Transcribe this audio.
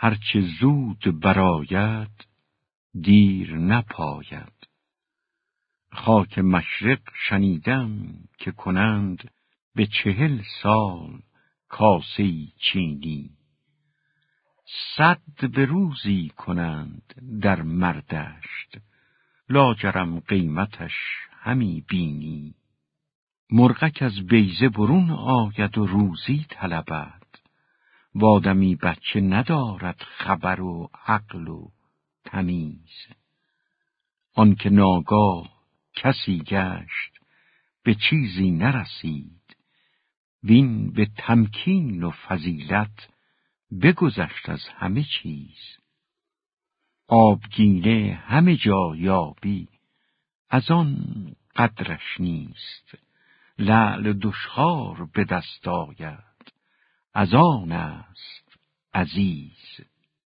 هرچه زود براید دیر نپاید. خاک مشرق شنیدم که کنند به چهل سال کاسی چینی. صد به روزی کنند در مردشت لاجرم قیمتش همی بینی. مرغک از بیزه برون آید و روزی طلبد. وادمی بچه ندارد خبر و عقل و تمیز. آنکه ناگاه کسی گشت به چیزی نرسید. وین به تمکین و فضیلت بگذشت از همه چیز. آبگینه همه جا یابی از آن قدرش نیست. لعل دشخار به دست آید. از آن است عزیز.